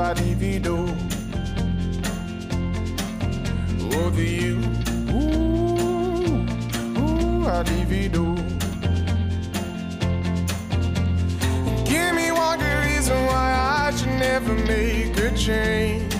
Ooh, you, ooh, I divido. Over you, ooh, ooh, I divido. Give me one good reason why I should never make a change.